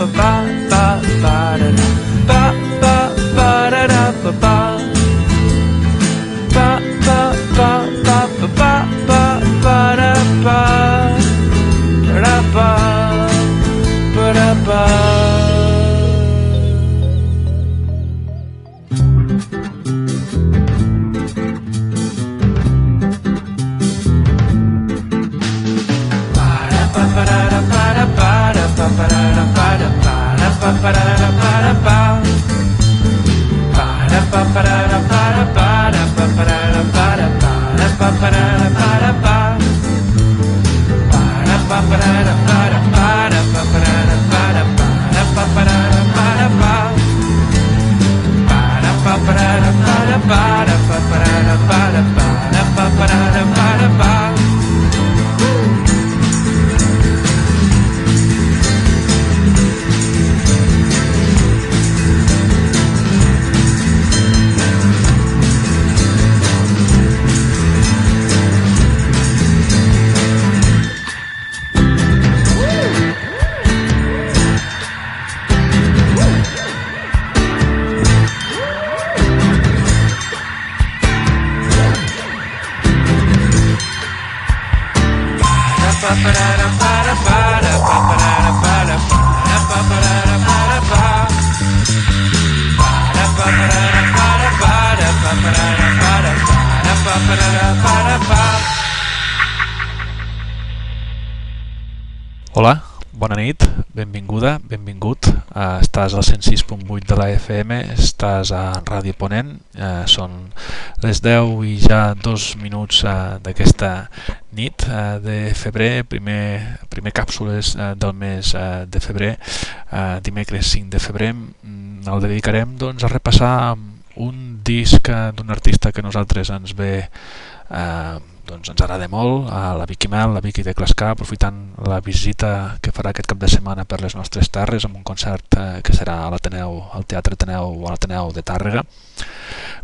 of. 107.8 de la FM, estàs a Ràdio Ponent, eh, són les 10 i ja dos minuts eh, d'aquesta nit eh, de febrer, primer, primer càpsules eh, del mes eh, de febrer, eh, dimecres 5 de febrer, mm, el dedicarem doncs, a repassar un disc eh, d'un artista que nosaltres ens ve eh, doncs ens agrada molt a la Vicky Mel, la Vicky de Clascar, aprofitant la visita que farà aquest cap de setmana per les nostres terres amb un concert eh, que serà a l'Ateneu, al Teatre Ateneu o a l'Ateneu de Tàrrega.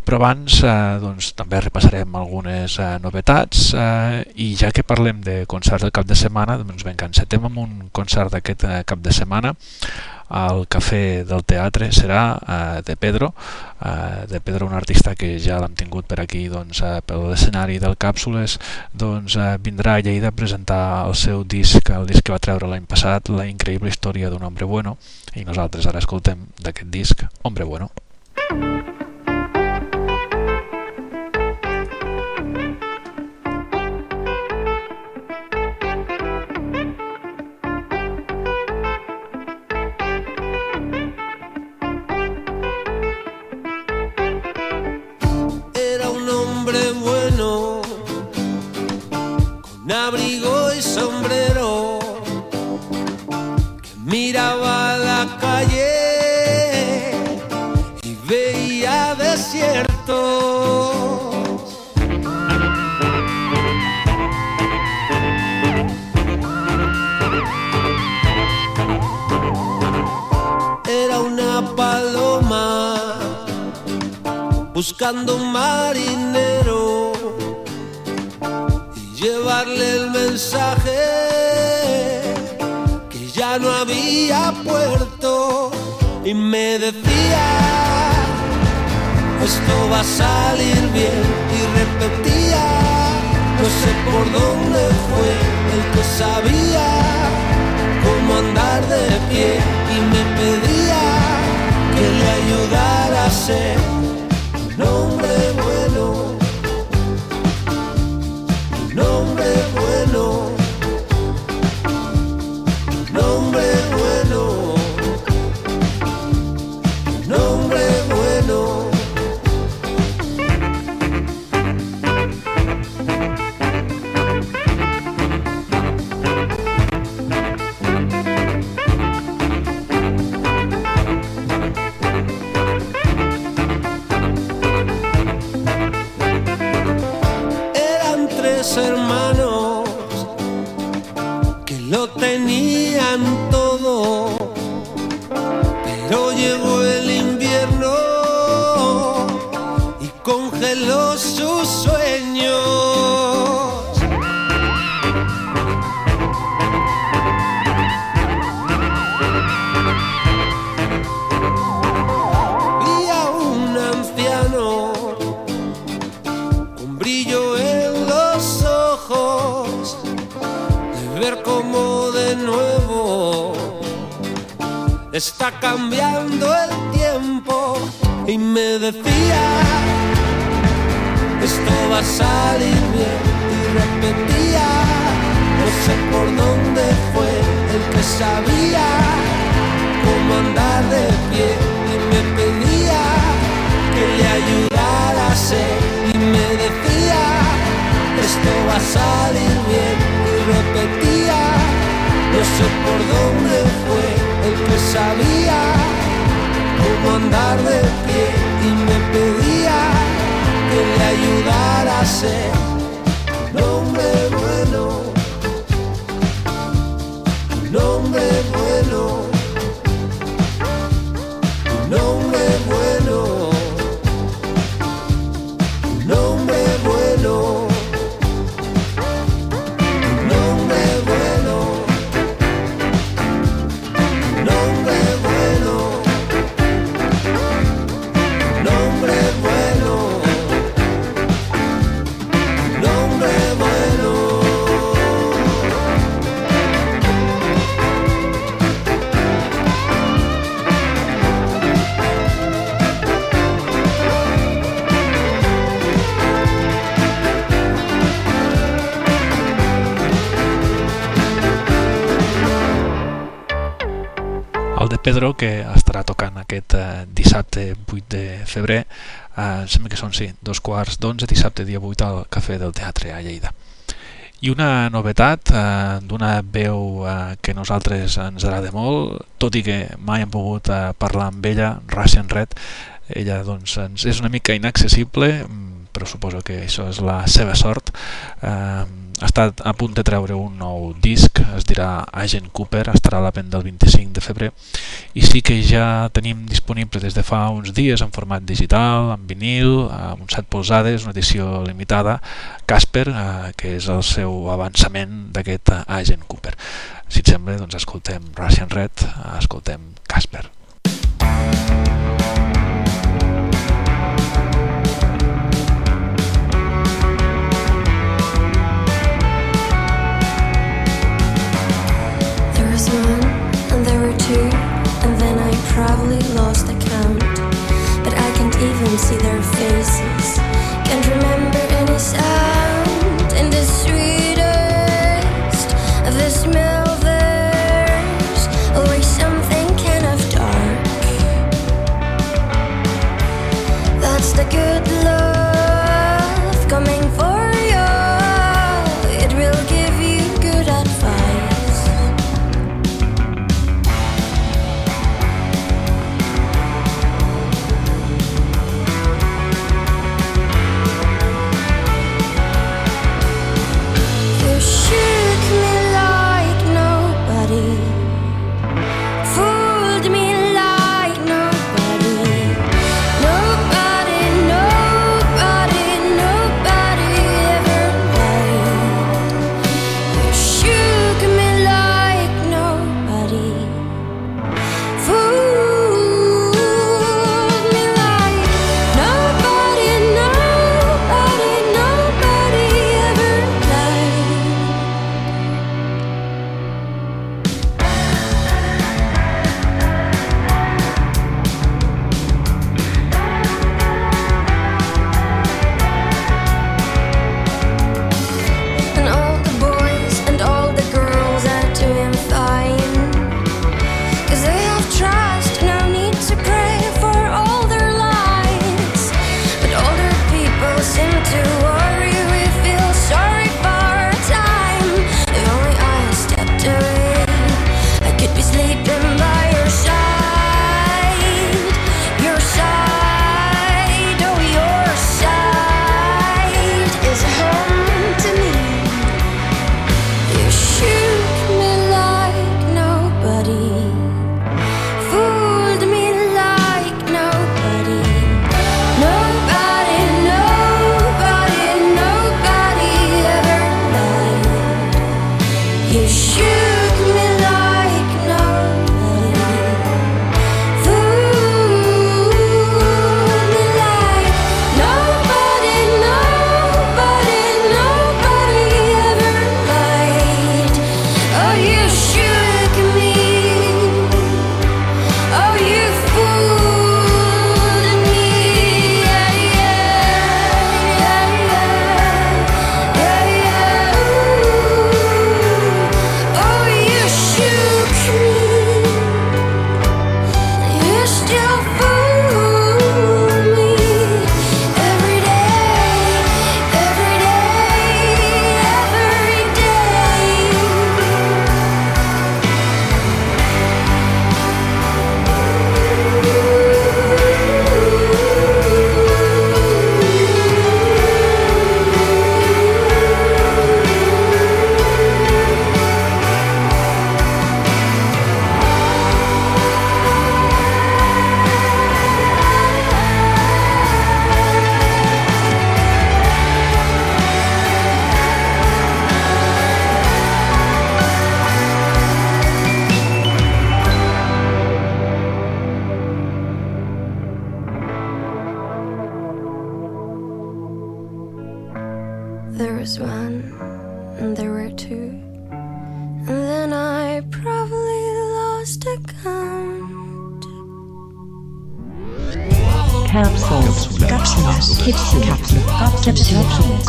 Però abans eh, doncs, també repassarem algunes eh, novetats eh, i ja que parlem de concerts del cap de setmana, doncs vinga, encetem amb un concert d'aquest eh, cap de setmana al Cafè del Teatre serà eh, de Pedro, eh, de Pedro un artista que ja l'hem tingut per aquí doncs, eh, per l'escenari del Càpsules, doncs eh, vindrà a Lleida a presentar el seu disc, el disc que va treure l'any passat, La increïble història d'un hombre bueno, i nosaltres ara escoltem d'aquest disc Hombre bueno. abrigo y sombrero, que miraba la calle y veía desiertos. Era una paloma buscando un marinero llevarle el mensaje que ya no había puerto y me decía esto va a salir bien y repetía no sé por dónde fue el que sabía cómo andar de pie y me pedía que le ayudara a ser nombre bueno, cambiando el tiempo y me decía, esto va a salir bien y repetía, no sé por dónde fue el que sabía cómo andar de pie y me pedía que le ayudara a ser y me decía, esto va a salir bien y repetía, no sé por dónde fue el que sabía cómo andar de pie y me pedía que le ayudara a ser hombre Pedro, que estarà tocant aquest eh, dissabte 8 de febrer, eh, em sembla que són, sí, dos quarts d'onze, dissabte dia 8 al Cafè del Teatre a Lleida. I una novetat eh, d'una veu eh, que nosaltres ens agrada molt, tot i que mai hem pogut eh, parlar amb ella, Russian Red, ella doncs, ens és una mica inaccessible, mm, però suposo que això és la seva sort. Eh, ha estat a punt de treure un nou disc, es dirà Agent Cooper, estarà a la venda el 25 de febrer i sí que ja tenim disponible des de fa uns dies en format digital, en vinil, amb uns 7 polzades, una edició limitada, Casper, eh, que és el seu avançament d'aquest Agent Cooper. Si et sembla, doncs escoltem Russian Red, escoltem Casper. See their faces. Can't worry.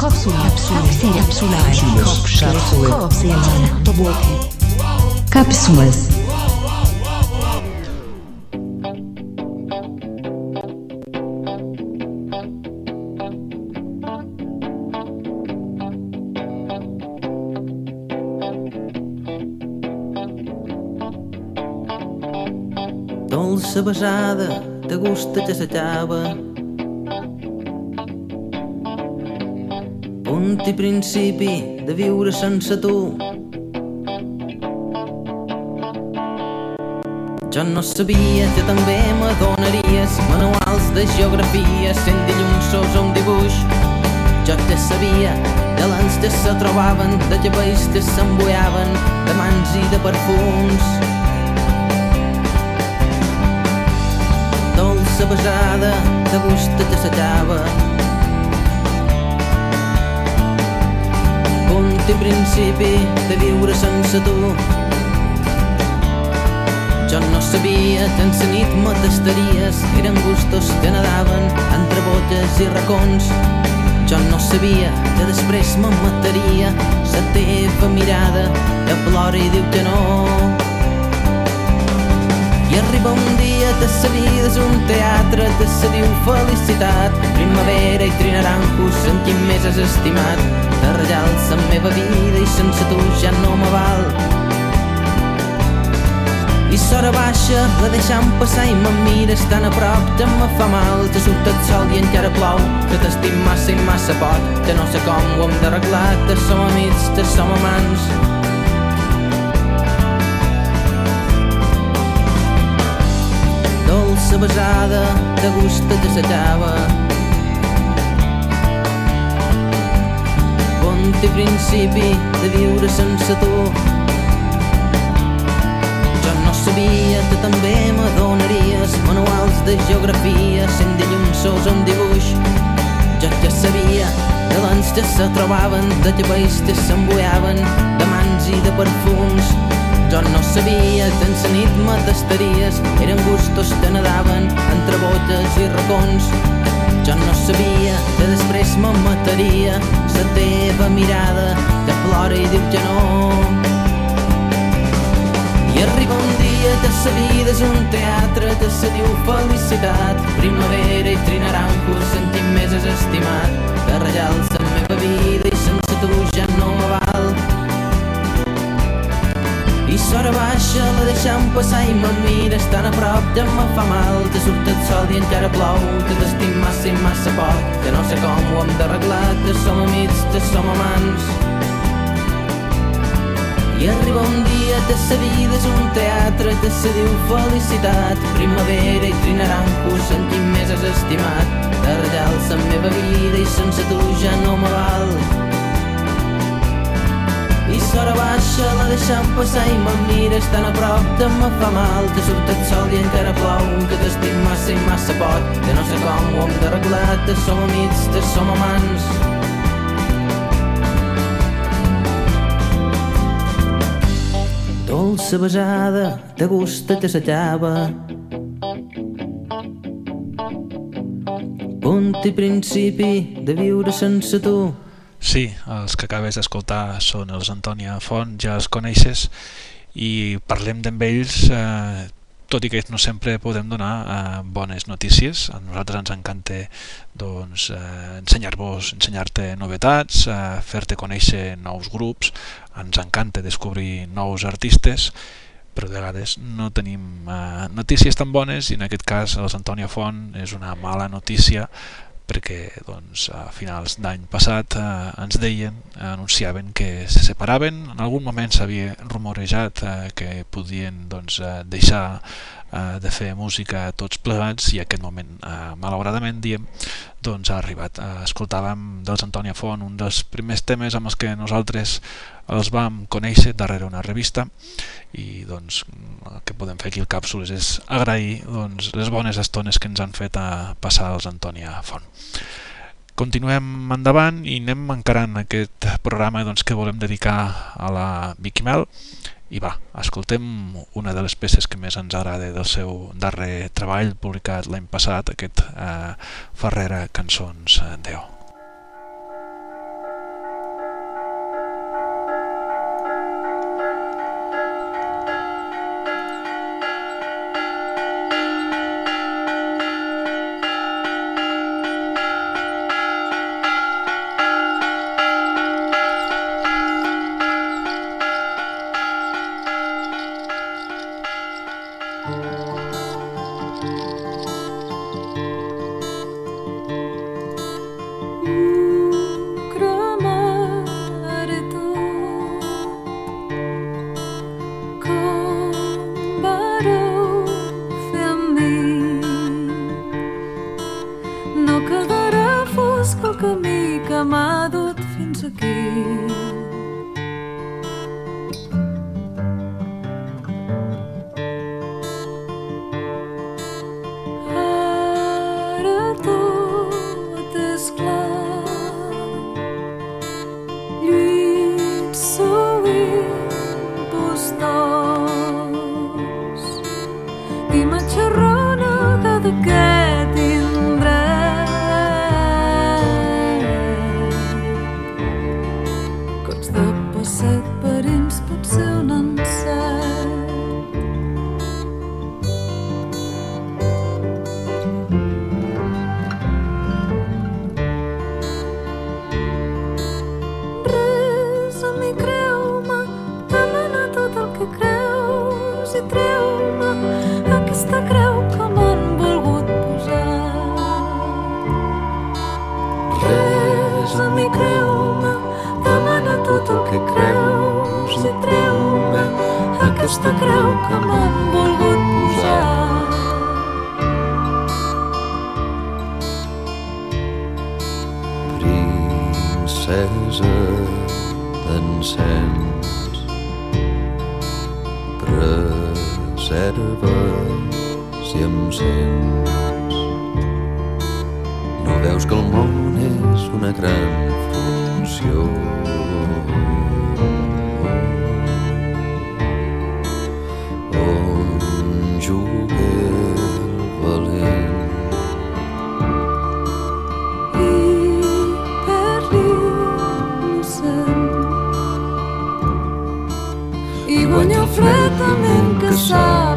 Cápsulas. Cápsulas. Cápsulas. Cápsulas. Dolça besada, de gust que s'acaba. Punt i principi de viure sense tu. Jo no sabia que també m'adonaries manuals de geografia sent dilluns sols un dibuix. Jo te sabia de lents que se trobaven, de cabells que s'embuiaven, de mans i de perfums. dolça besada de gust que s'acaba. I principi de viure sense tu. Jo no sabia que en la nit me tastaries, eren gustos que nadaven entre botes i racons. Jo no sabia que després me mataria la teva mirada que plora i diu que no. Arriba un dia sa vida és un teatre que se diu felicitat. Primavera i trinaranjos en qui més has estimat de rellals la meva vida i sense tu ja no me val. I s'hora baixa la deixant passar i me mires tan a prop que me fa mal. Que surt el sol i encara plou que t'estim massa i massa poc que no sé com ho hem d'arreglar que som amics, que som amants dolça besada de gust que s'acaba. Punt i principi de viure sense tu. Jo no sabia que també m'adonaries manuals de geografia sent dilluns un dibuix. Jo ja sabia de lents que se trobaven, de cabells que s'embuiaven, de mans i de perfums jo no sabia que en la nit me tastaries, eren gustos que nadaven entre botes i racons. Jo no sabia que després me mataria la teva mirada que plora i diu que no. I arriba un dia que sa vida és un teatre que se diu felicitat, primavera i trinaranjos sentim més és estimat, que rellals la meva vida i sense tu ja I s'hora baixa la deixant passar i me mires tan a prop que me fa mal. Que surt el sol i encara plou que t'estim massa i massa poc que no sé com ho hem d'arreglar que som amics, que som amants. I arriba un dia que sa vida és un teatre que se diu felicitat. Primavera i trinaranjos en qui més has estimat. De la meva vida i sense tu ja no me val i s'hora baixa la deixant passar i me mires tan a prop que me fa mal. Que surt el sol i encara plou que t'estic massa i massa poc que no sé com ho hem d'arreglar que som amics, que som amants. Dolça besada de gust que s'acaba punt i principi de viure sense tu Sí, els que acabes d'escoltar són els Antònia Font, ja els coneixes i parlem d'amb ells eh, tot i que no sempre podem donar eh, bones notícies. A nosaltres ens encanta doncs, eh, ensenyar-vos, ensenyar-te novetats, eh, fer-te conèixer nous grups, ens encanta descobrir nous artistes, però de vegades no tenim eh, notícies tan bones i en aquest cas els Antònia Font és una mala notícia perquè doncs, a finals d'any passat eh, ens deien, anunciaven que se separaven, en algun moment s'havia rumorejat eh, que podien doncs, eh, deixar eh, de fer música tots plegats i aquest moment, eh, malauradament diem, doncs ha arribat. Eh, escoltàvem dels Antònia Font un dels primers temes amb els que nosaltres els vam conèixer darrere una revista i doncs el que podem fer aquí al Càpsules és agrair doncs, les bones estones que ens han fet a passar els Antònia Font. Continuem endavant i anem encarant aquest programa doncs, que volem dedicar a la Vicky Mel I va, escoltem una de les peces que més ens agrada del seu darrer treball publicat l'any passat, aquest eh, Ferrera Cançons 10. si em sents. No veus que el món és una gran funció. On i que sap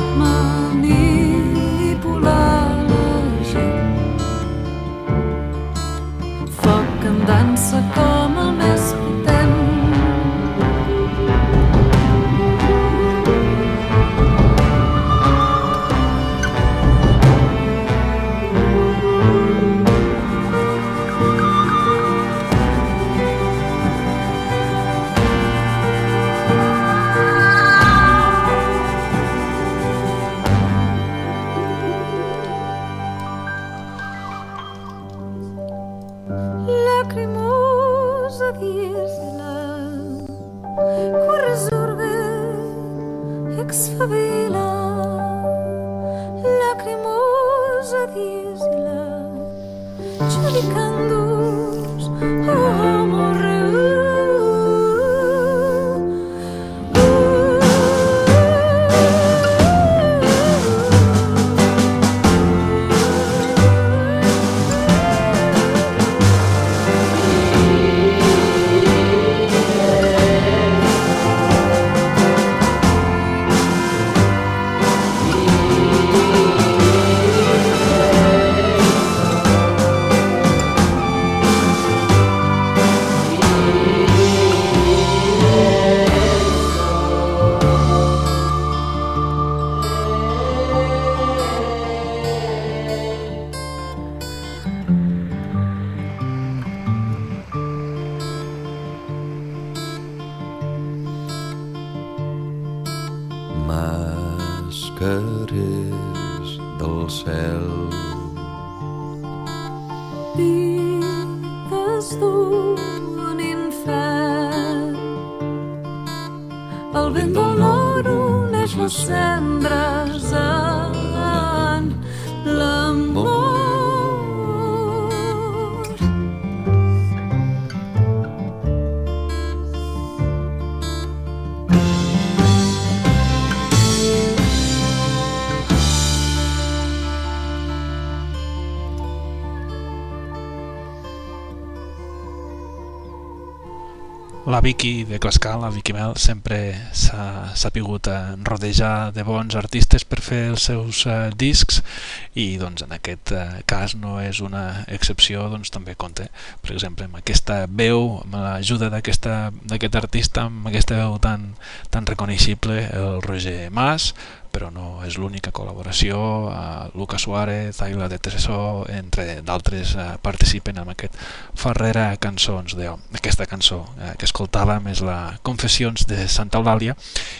Vicky de Clascal, la Vicky Mel, sempre s'ha sapigut rodejar de bons artistes per fer els seus eh, discs i doncs en aquest eh, cas no és una excepció, doncs també compta, per exemple, amb aquesta veu, amb l'ajuda d'aquest artista, amb aquesta veu tan, tan reconeixible, el Roger Mas, però no és l'única col·laboració. Uh, Lucas Suárez, Aila de Tresó, entre d'altres, uh, participen en aquest Ferrera Cançons Déu. Aquesta cançó uh, que escoltàvem és la Confessions de Santa Eulàlia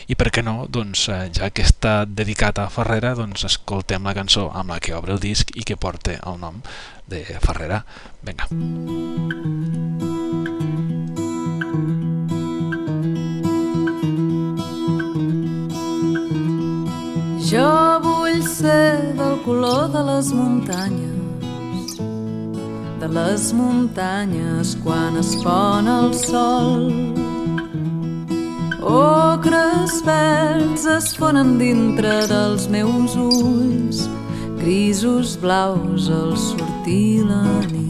i per què no, doncs, ja que està dedicat a Ferrera, doncs escoltem la cançó amb la que obre el disc i que porta el nom de Ferrera. Vinga. Jo ser del color de les muntanyes, de les muntanyes quan es pon el sol. Ocres verds es fonen dintre dels meus ulls, grisos blaus al sortir la nit.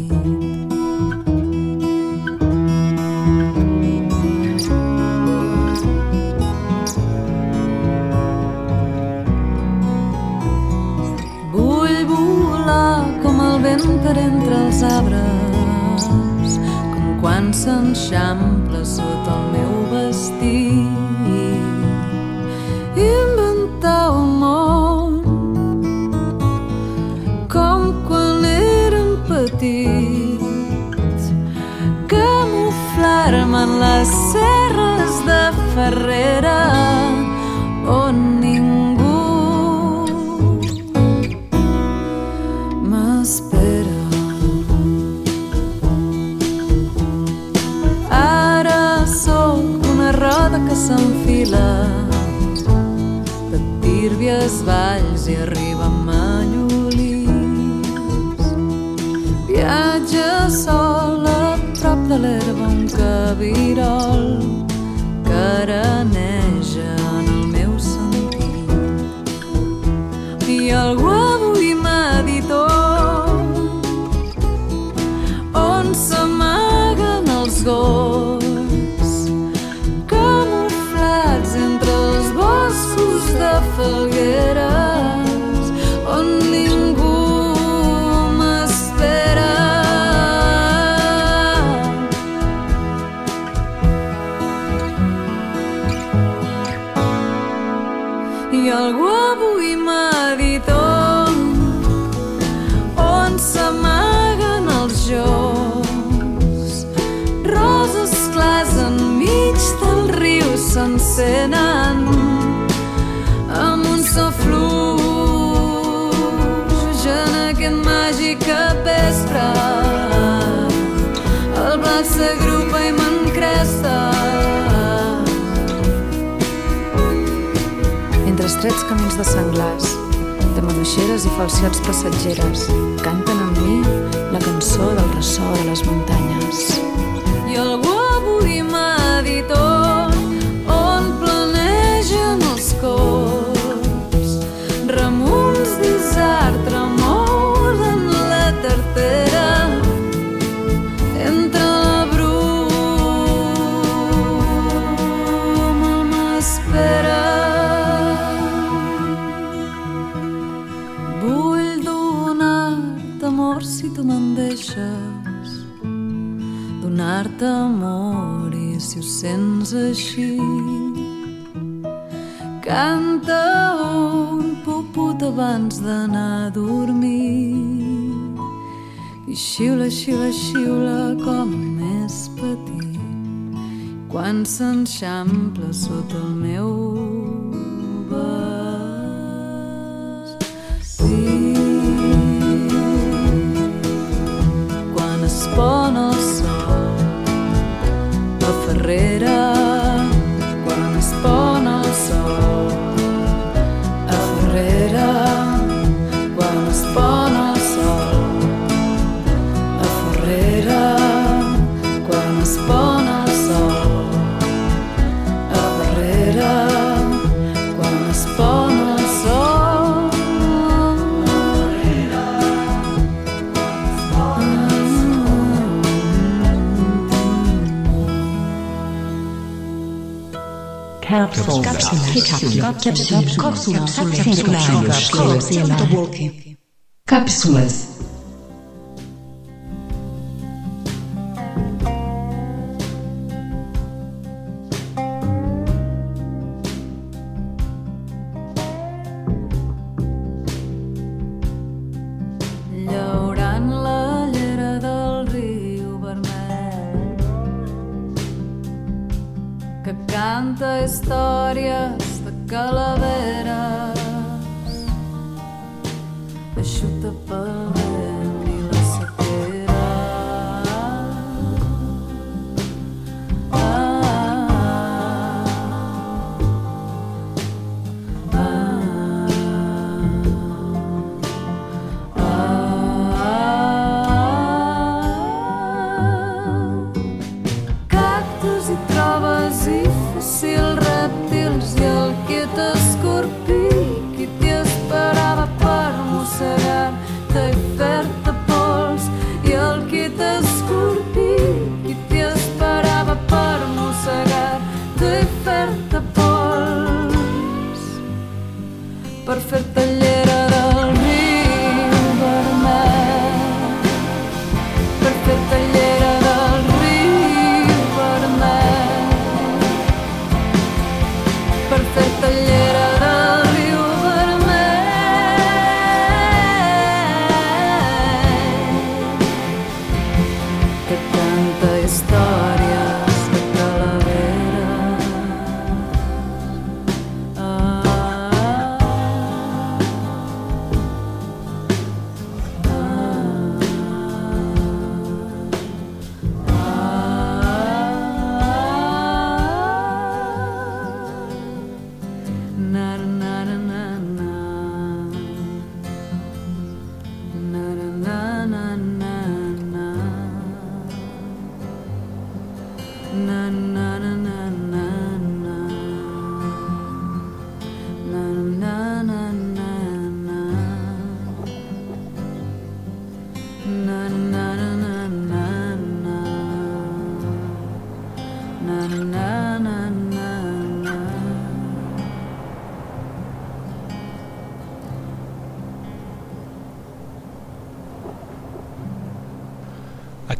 Quan s'enxampla sota el meu vestit. Inventar un món com quan érem petits. Camuflar-me en les serres de Ferrera on tírbies valls i arriba a Mallolís. Viatja sol a prop de l'herba un cabirol Algú avui m'ha dit on, on s'amaguen els jocs. Roses clars enmig del riu s'encenen capvespre estrets camins de senglars de maduixeres i falsiots passatgeres canten amb mi la cançó del ressò de les muntanyes. I algú donar-te amor i si ho sents així canta un puput abans d'anar a dormir. I xiula, xiula, xiula com més petit quan s'enxampla sota el meu sono sol, la forrera, quan es pon el sol. La forrera, quan es pon el sol. La forrera, quan es pon el sol. Capsules. Capsules. Capsules. Capsules. Capsules. Capsules. Capsules. Capsules. Capsules. Capsules. Capsules. Capsules. Capsules. Capsules. Cápsulas.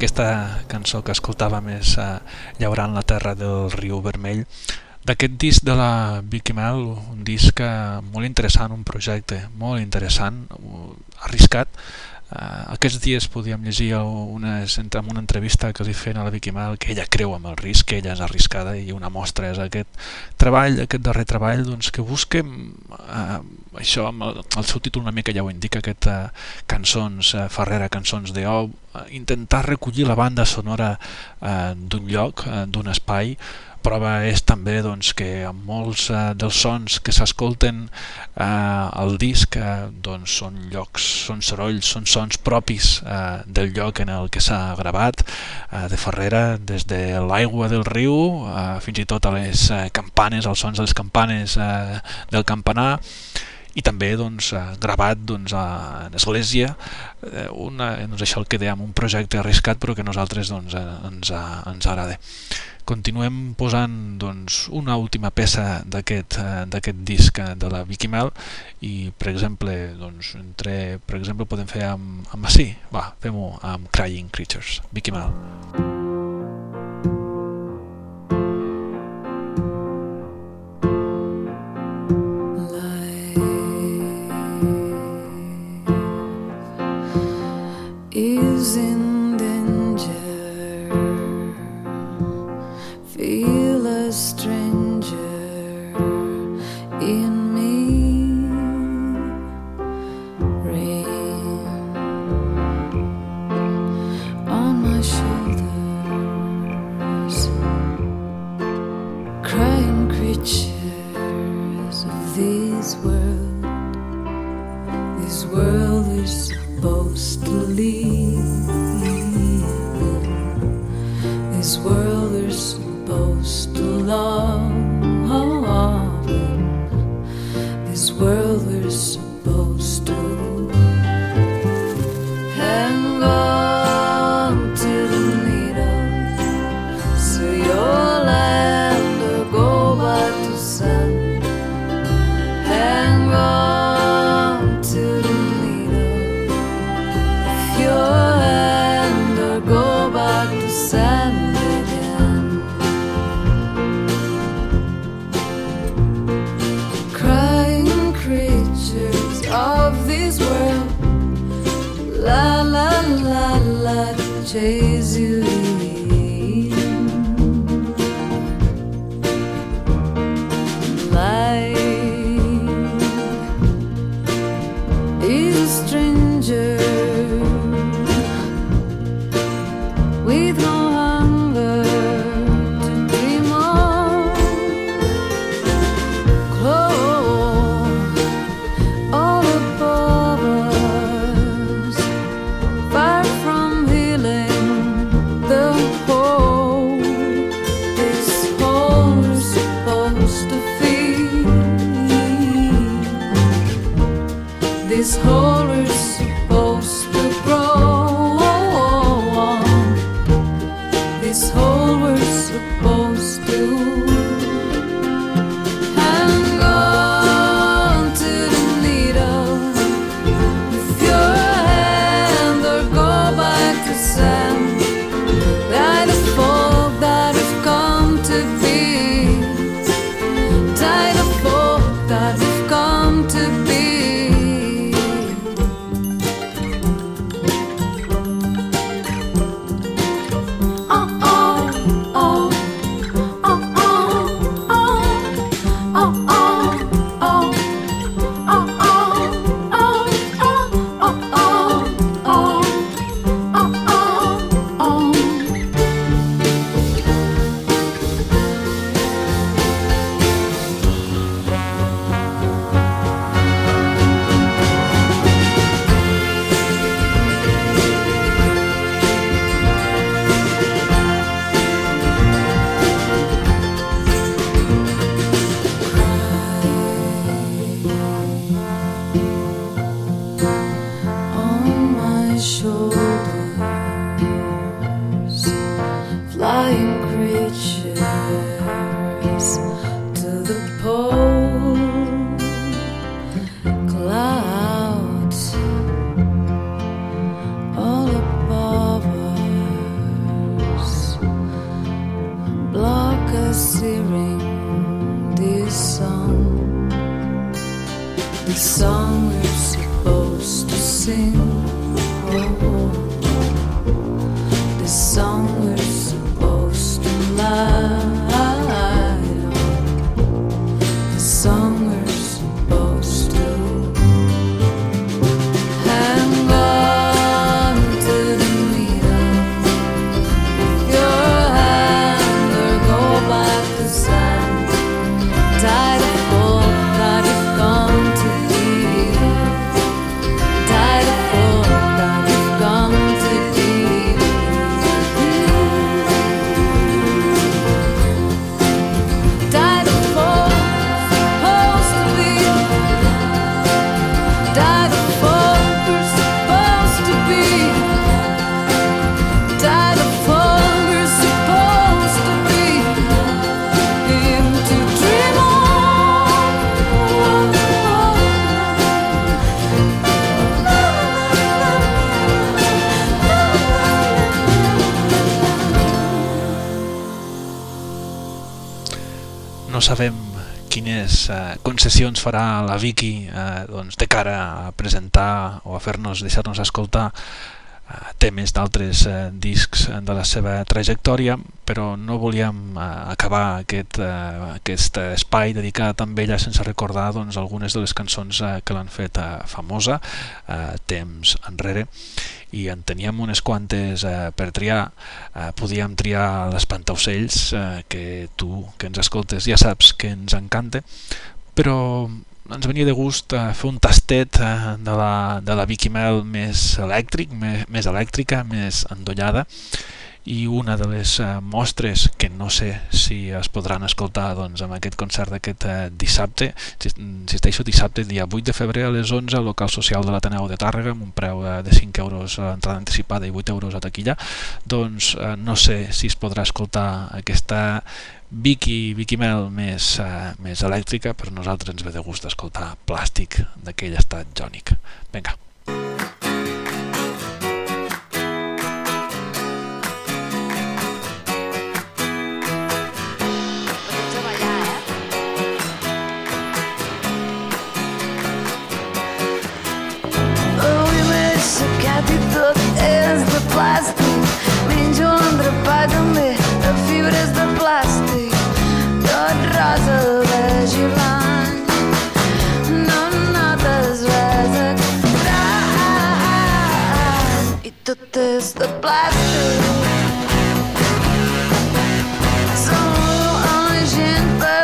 Aquesta cançó que escoltàvem és uh, Llaurant la terra del riu vermell d'aquest disc de la Vicky Mel, un disc uh, molt interessant, un projecte molt interessant, uh, arriscat. Uh, aquests dies podíem llegir unes, en una entrevista que li feien a la Vicky Mel que ella creu en el risc, que ella és arriscada i una mostra és aquest treball, aquest darrer treball doncs, que busquem uh, això amb el, el seu títol una mica ja ho indica aquest uh, cançons, uh, Ferrera Cançons de uh, intentar recollir la banda sonora uh, d'un lloc, uh, d'un espai. Prova és també doncs, que amb molts eh, dels sons que s'escolten eh, al disc eh, doncs, són llocs, són sorolls, són sons propis eh, del lloc en el que s'ha gravat eh, de Ferrera, des de l'aigua del riu eh, fins i tot a les eh, campanes, els sons de les campanes eh, del campanar i també doncs, eh, gravat doncs, a l'església eh, una, doncs això el que dèiem un projecte arriscat però que nosaltres doncs, eh, ens, ens agrada continuem posant doncs, una última peça d'aquest eh, disc eh, de la Vicky Mel i per exemple doncs, entre, per exemple podem fer amb, amb sí, va, fem-ho amb Crying Creatures. Vicky Mel. is La la la la, sabem quines eh, concessions farà la Vicky eh, doncs, de cara a presentar o a fer-nos deixar-nos escoltar temes d'altres eh, discs de la seva trajectòria, però no volíem eh, acabar aquest, eh, aquest espai dedicat a ella sense recordar doncs, algunes de les cançons eh, que l'han fet eh, famosa eh, temps enrere i en teníem unes quantes eh, per triar. Eh, podíem triar l'Espantaocells, eh, que tu, que ens escoltes, ja saps que ens encanta, però ens venia de gust eh, fer un tastet eh, de, la, de la Vicky Mel més elèctric, més, més elèctrica, més endollada, i una de les eh, mostres que no sé si es podran escoltar doncs, amb aquest concert d'aquest dissabte insisteixo dissabte, dia 8 de febrer a les 11 al local social de l'Ateneu de Tàrrega amb un preu de 5 euros a entrada anticipada i 8 euros a taquilla. Doncs no sé si es podrà escoltar aquesta Vicky, Vicky Mel més, eh, més elèctrica però a nosaltres ens ve de gust escoltar plàstic d'aquell estat jònic. Vinga. Tot és de. Menjo l'endrapà també de fibres de plàstic. Tot rosa, beix i blanc. No notes res estrany. I tot és de plàstic. Saludo a la gent per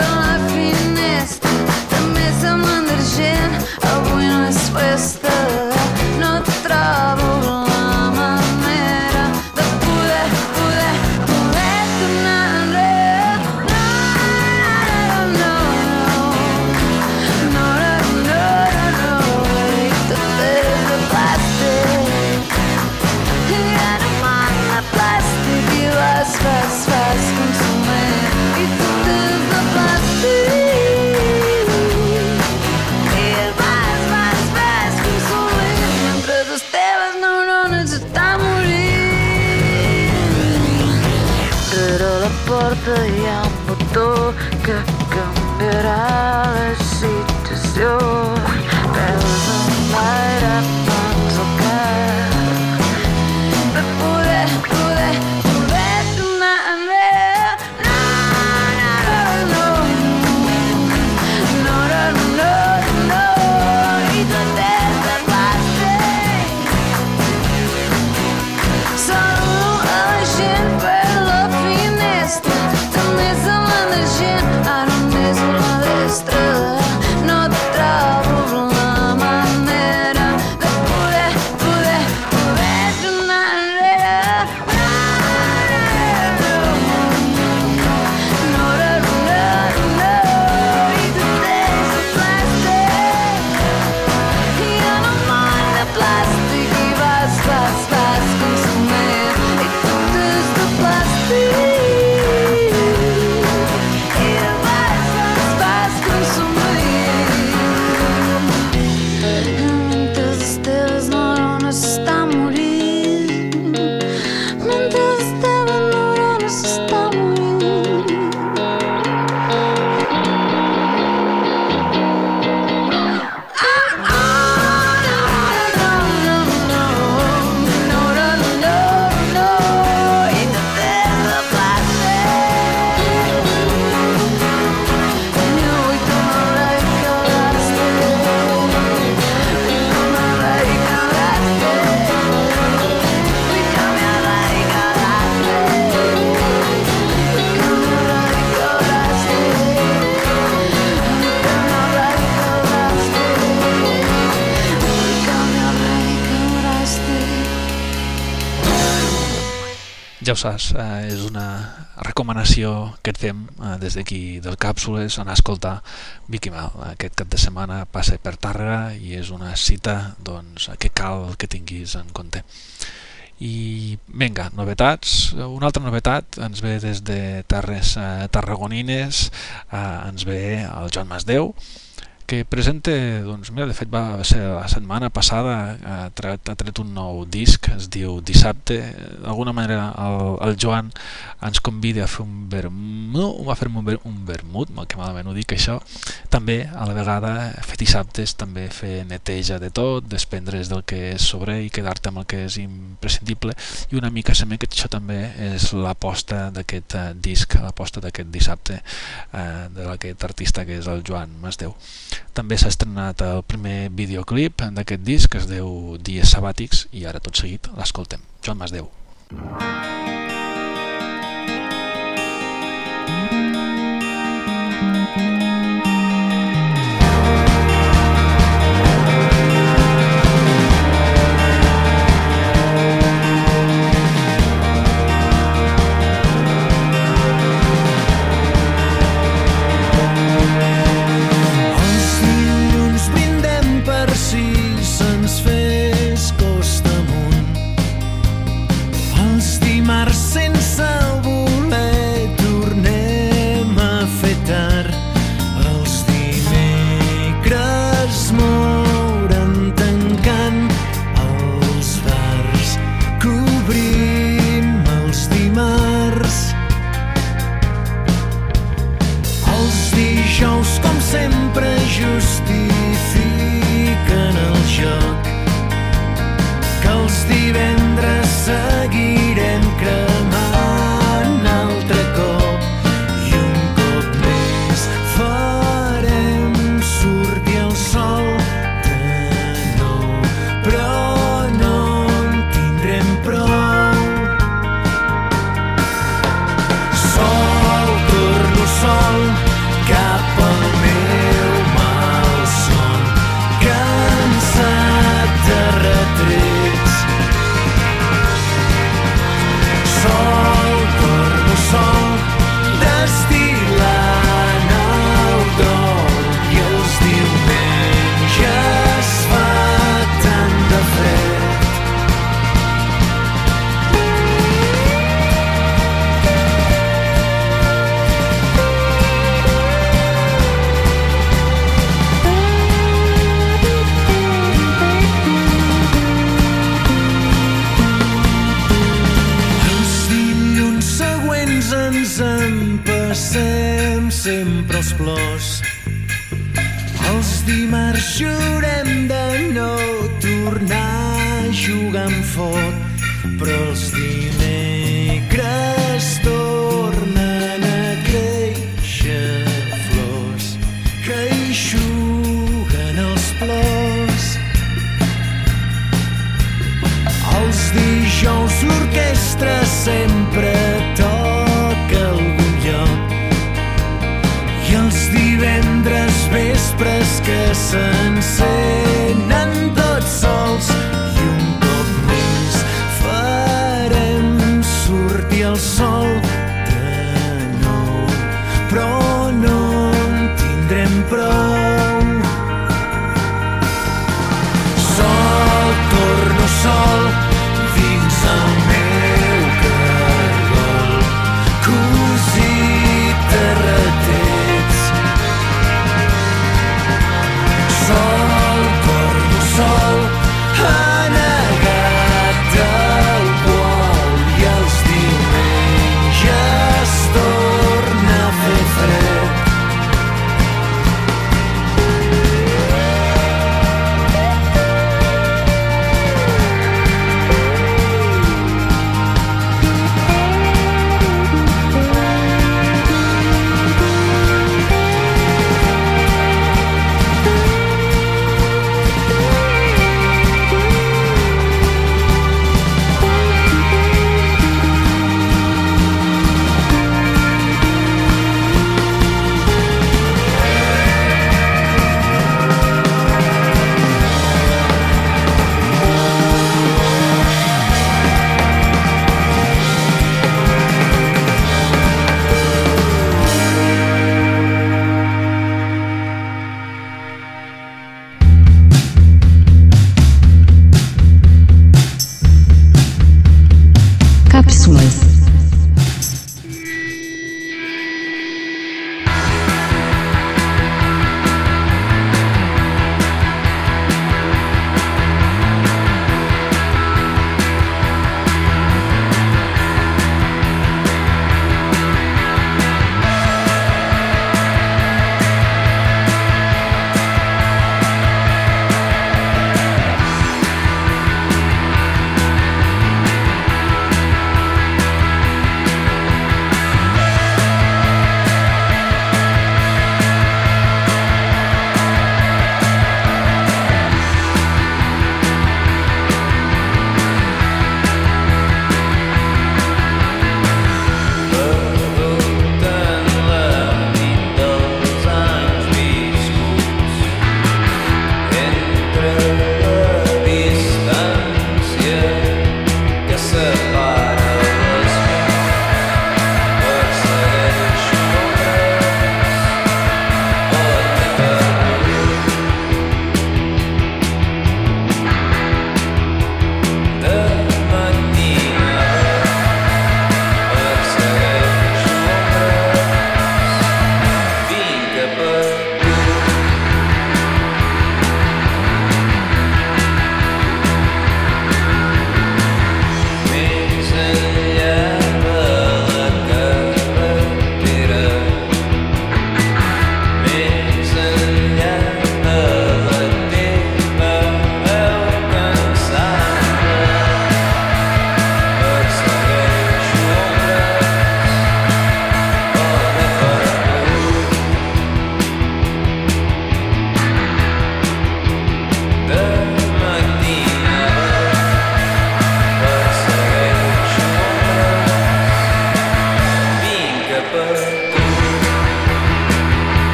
Ja ho saps, eh, és una recomanació que et fem eh, des d'aquí del Càpsules, anar a escoltar Vicky Mal. Aquest cap de setmana passa per Tàrrega i és una cita doncs, que cal que tinguis en compte. I vinga, novetats. Una altra novetat ens ve des de Terres eh, Tarragonines, eh, ens ve el Joan Masdeu, que presenta, doncs mira, de fet va ser la setmana passada, ha tret, ha tret un nou disc, es diu Dissabte, d'alguna manera el, el Joan ens convida a fer un vermut, a fer un, ver, un vermut, que malament ho dic això, també a la vegada fer dissabtes, també fer neteja de tot, desprendre's del que és sobre i quedar-te amb el que és imprescindible. I una mica sembla que això també és l'aposta d'aquest uh, disc, l'aposta d'aquest dissabte uh, d'aquest artista que és el Joan Masdeu. També s'ha estrenat el primer videoclip d'aquest disc que es diu Dies Sabàtics i ara tot seguit l'escoltem. Joan Masdeu. Els dimarts jurem de no tornar a jugar amb foc, però els dimarts certain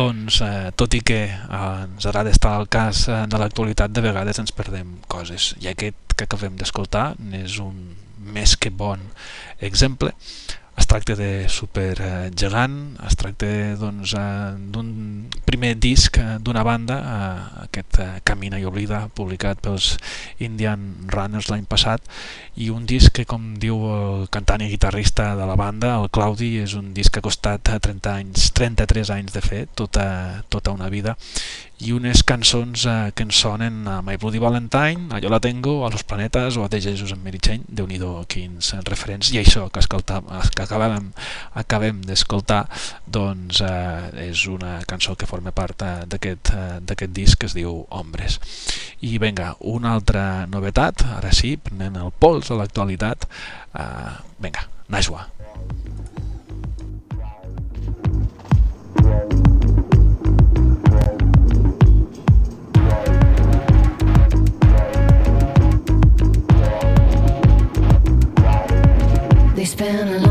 Doncs, eh, tot i que eh, ens agrada estar al cas eh, de l'actualitat, de vegades ens perdem coses. I aquest que acabem d'escoltar n'és un més que bon exemple tracta de super gegant, es tracta doncs, eh, d'un primer disc eh, d'una banda, eh, aquest Camina i Oblida, publicat pels Indian Runners l'any passat, i un disc que, com diu el cantant i guitarrista de la banda, el Claudi, és un disc que ha costat 30 anys, 33 anys de fer, tota, tota una vida, i unes cançons eh, que ens sonen a My Bloody Valentine, a Yo la tengo, a Los Planetes o a The Jesus and Mary Chain, déu nhi quins referents, i això que, escoltam, que acabem, acabem d'escoltar doncs eh, és una cançó que forma part eh, d'aquest eh, disc que es diu Hombres. I vinga, una altra novetat, ara sí, prenent el pols de l'actualitat, eh, vinga, Najwa. They spent a long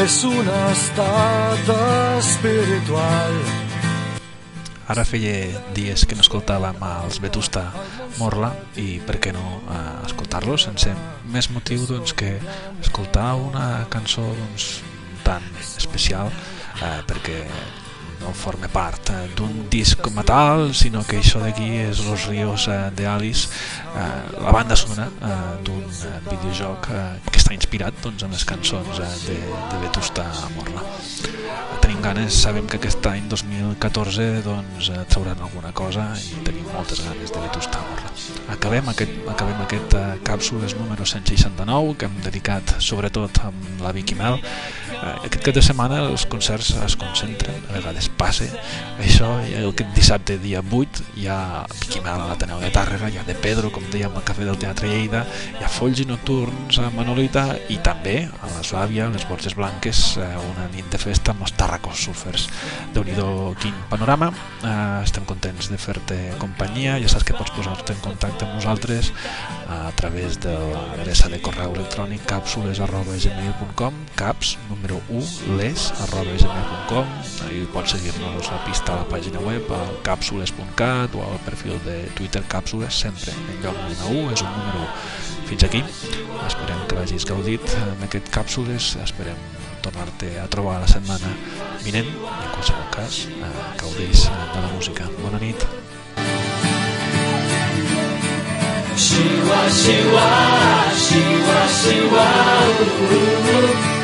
és un estat espiritual. Ara feia dies que no escoltàvem els Vetusta Morla i per què no eh, escoltar-los sense més motiu doncs, que escoltar una cançó doncs, tan especial eh, perquè no forma part eh, d'un disc metal, sinó que això d'aquí és Los Ríos eh, de Alice, eh, la banda sonora eh, d'un eh, videojoc eh, que està inspirat doncs, en les cançons eh, de, de Vetusta Morla. Tenim ganes, sabem que aquest any 2014 doncs, eh, trauran alguna cosa i tenim moltes ganes de Vetusta Morla. Acabem aquest, acabem aquest eh, càpsules número 169 que hem dedicat sobretot amb la Vicky Mel. Eh, aquest cap de setmana els concerts es concentren, a vegades passe això, el dissabte dia 8 hi ha Piquimel a l'Ateneu de Tàrrega hi ha De Pedro, com dèiem, al Cafè del Teatre Lleida hi ha Folls i Nocturns a Manolita i també a la Suàvia les Borges Blanques, eh, una nit de festa amb els Tarracos Surfers. Déu nhi quin panorama. Eh, estem contents de fer-te companyia. Ja saps que pots posar-te en contacte amb nosaltres a través de l'adreça de correu electrònic càpsules arroba gmail.com caps número 1 les arroba gmail.com i pots seguir-nos a pista a la pàgina web al càpsules.cat o al perfil de Twitter càpsules sempre en lloc d'una U és un número 1 fins aquí. Esperem que l'hagis gaudit en aquest càpsules esperem tornar-te a trobar la setmana vinent. I en qualsevol cas eh, gaudeix de la música. Bona nit. Shiwa, shiwa, shiwa, shiwa, uh, uh, uh.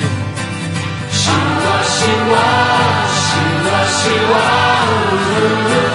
Llum. Shiva, Shiva, Shiva, Shiva,